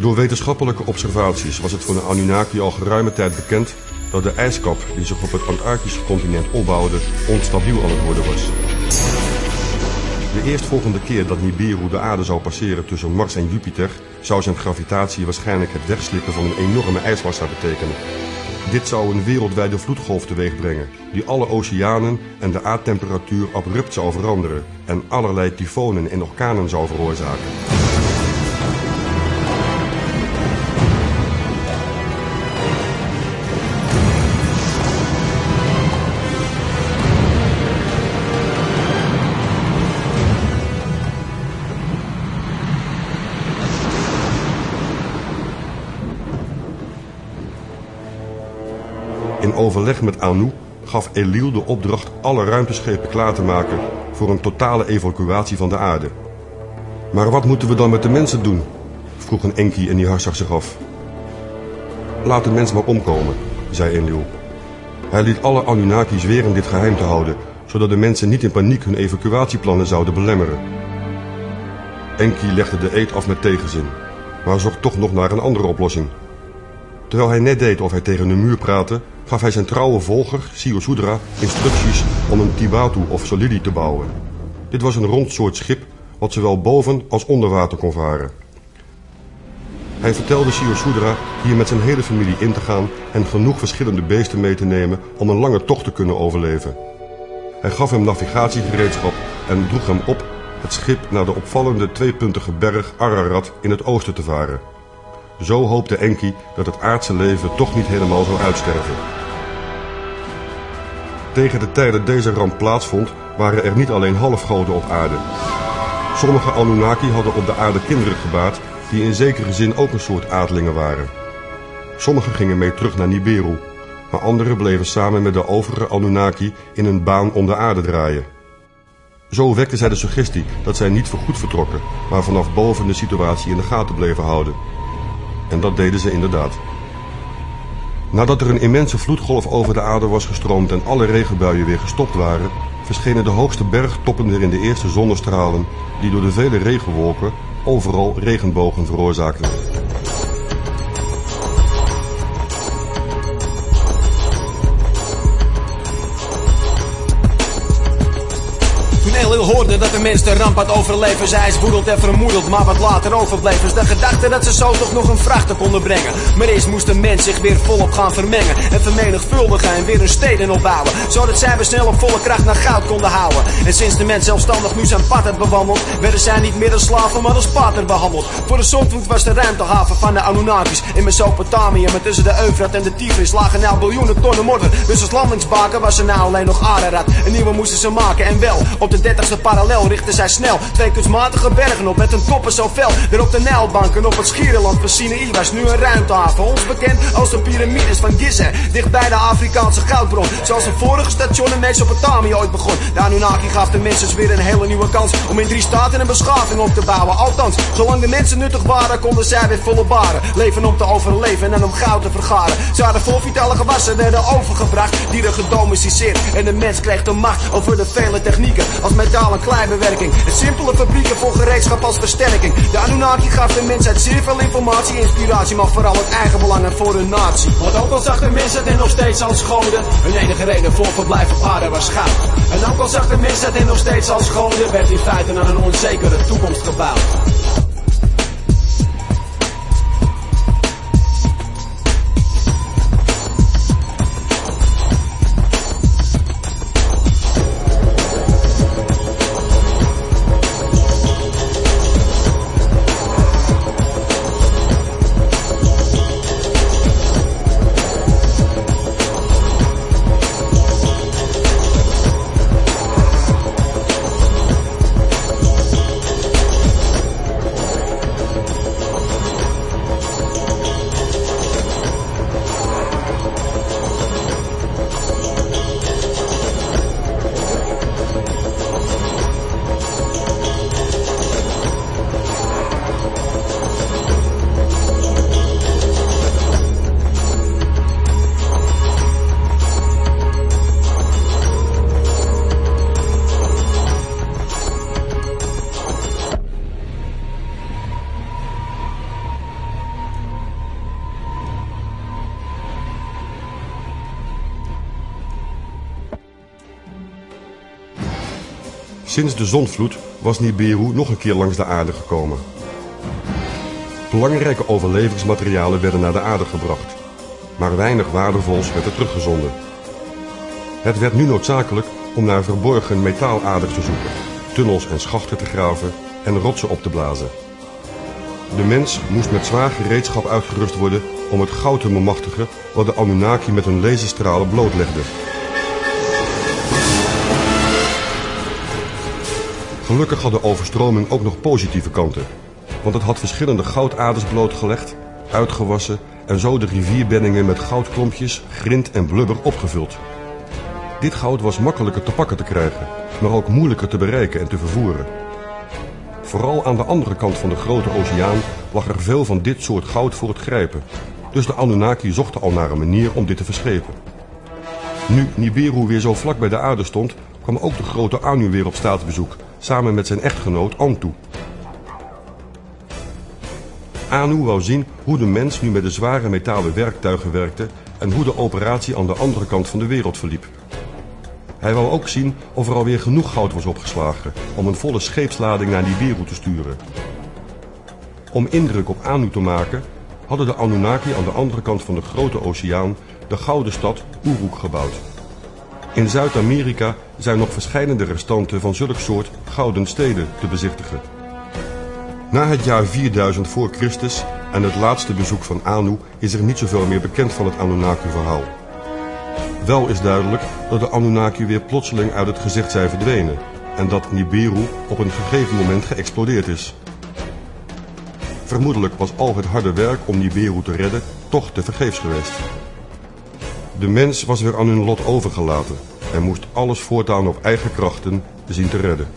Door wetenschappelijke observaties was het voor de Anunnaki al geruime tijd bekend dat de ijskap die zich op het Antarctische continent opbouwde onstabiel aan het worden was. De eerstvolgende keer dat Nibiru de aarde zou passeren tussen Mars en Jupiter zou zijn gravitatie waarschijnlijk het wegslippen van een enorme ijsmassa betekenen. Dit zou een wereldwijde vloedgolf teweeg brengen, die alle oceanen en de aardtemperatuur abrupt zou veranderen en allerlei tyfonen en orkanen zou veroorzaken. Overleg met Anu gaf Eliel de opdracht alle ruimteschepen klaar te maken voor een totale evacuatie van de aarde. Maar wat moeten we dan met de mensen doen? vroeg een Enki en zag zich af. Laat de mens maar omkomen, zei Enlil. Hij liet alle Anunnakis weren dit geheim te houden, zodat de mensen niet in paniek hun evacuatieplannen zouden belemmeren. Enki legde de eed af met tegenzin, maar zocht toch nog naar een andere oplossing. Terwijl hij net deed of hij tegen een muur praatte, gaf hij zijn trouwe volger, Siosudra, instructies om een Tibatu of Solidi te bouwen. Dit was een rond soort schip wat zowel boven als onder water kon varen. Hij vertelde Siosudra hier met zijn hele familie in te gaan en genoeg verschillende beesten mee te nemen om een lange tocht te kunnen overleven. Hij gaf hem navigatiegereedschap en droeg hem op het schip naar de opvallende tweepuntige berg Ararat in het oosten te varen. Zo hoopte Enki dat het aardse leven toch niet helemaal zou uitsterven. Tegen de tijd dat deze ramp plaatsvond, waren er niet alleen halfgoden op aarde. Sommige Anunnaki hadden op de aarde kinderen gebaard die in zekere zin ook een soort adelingen waren. Sommigen gingen mee terug naar Nibiru, maar anderen bleven samen met de overige Anunnaki in een baan om de aarde draaien. Zo wekte zij de suggestie dat zij niet voorgoed vertrokken, maar vanaf boven de situatie in de gaten bleven houden. En dat deden ze inderdaad. Nadat er een immense vloedgolf over de aarde was gestroomd en alle regenbuien weer gestopt waren, verschenen de hoogste bergtoppen weer in de eerste zonnestralen die door de vele regenwolken overal regenbogen veroorzaakten. Elil hoorde dat de mens de ramp had overleven. Zij is en vermoedeld, maar wat later overbleef is de gedachte dat ze zo toch nog een vrachter konden brengen. Maar eerst moest de mens zich weer volop gaan vermengen en vermenigvuldigen en weer hun steden opbouwen. Zodat zij weer snel op volle kracht naar goud konden houden. En sinds de mens zelfstandig nu zijn pad had bewandeld, werden zij niet meer als slaven, maar als pater behandeld. Voor de zondvloed was de ruimtehaven van de Anunnakis in Mesopotamië. Maar tussen de Eufrat en de Tigris lagen nou biljoenen tonnen modder. Dus als landingsbaken was er nou alleen nog Ararat. Een nieuwe moesten ze maken en wel op de 30ste parallel richten zij snel twee kunstmatige bergen op met een toppen zo fel. Weer op de Nijlbanken op het Schiereiland van Sinaï nu een ruimtehaven. Ons bekend als de piramides van Gizeh. Dicht bij de Afrikaanse goudbron. Zoals een vorige station in Mesopotamië ooit begon. De Anunnaki gaf de mensen weer een hele nieuwe kans om in drie staten een beschaving op te bouwen. Althans, zolang de mensen nuttig waren, konden zij weer volle baren. Leven om te overleven en om goud te vergaren. Ze hadden vol vitale gewassen werden overgebracht, dieren gedomesticeerd. En de mens kreeg de macht over de vele technieken. Als metaal en kleibewerking. En simpele fabrieken voor gereedschap als versterking. De Anunnaki gaf de mensheid zeer veel informatie, inspiratie, maar vooral het eigen belang en voor hun natie. Want ook al zag de mens het en nog steeds als goden, hun enige reden voor verblijf op aarde was goud. En ook al zag de mens het en nog steeds als goden, werd in feite aan een onzekere toekomst gebouwd. Sinds de zonvloed was Nibiru nog een keer langs de aarde gekomen. Belangrijke overlevingsmaterialen werden naar de aarde gebracht, maar weinig waardevols werd er teruggezonden. Het werd nu noodzakelijk om naar verborgen metaaladers te zoeken, tunnels en schachten te graven en rotsen op te blazen. De mens moest met zwaar gereedschap uitgerust worden om het goud te bemachtigen wat de Anunnaki met hun laserstralen blootlegde. Gelukkig had de overstroming ook nog positieve kanten, want het had verschillende goudaders blootgelegd, uitgewassen en zo de rivierbenningen met goudklompjes, grind en blubber opgevuld. Dit goud was makkelijker te pakken te krijgen, maar ook moeilijker te bereiken en te vervoeren. Vooral aan de andere kant van de grote oceaan lag er veel van dit soort goud voor het grijpen. Dus de Anunnaki zochten al naar een manier om dit te verschepen. Nu Nibiru weer zo vlak bij de aarde stond, kwam ook de grote Anu weer op staatsbezoek, samen met zijn echtgenoot Antu. Anu wou zien hoe de mens nu met de zware metalen werktuigen werkte en hoe de operatie aan de andere kant van de wereld verliep. Hij wou ook zien of er alweer genoeg goud was opgeslagen om een volle scheepslading naar Nibiru te sturen. Om indruk op Anu te maken, hadden de Anunnaki aan de andere kant van de grote oceaan de gouden stad Uruk gebouwd. In Zuid-Amerika zijn nog verschillende restanten van zulk soort gouden steden te bezichtigen. Na het jaar 4000 voor Christus en het laatste bezoek van Anu is er niet zoveel meer bekend van het Anunnaki-verhaal. Wel is duidelijk dat de Anunnaki weer plotseling uit het gezicht zijn verdwenen en dat Nibiru op een gegeven moment geëxplodeerd is. Vermoedelijk was al het harde werk om Nibiru te redden toch te vergeefs geweest. De mens was weer aan hun lot overgelaten en moest alles voortaan op eigen krachten zien te redden.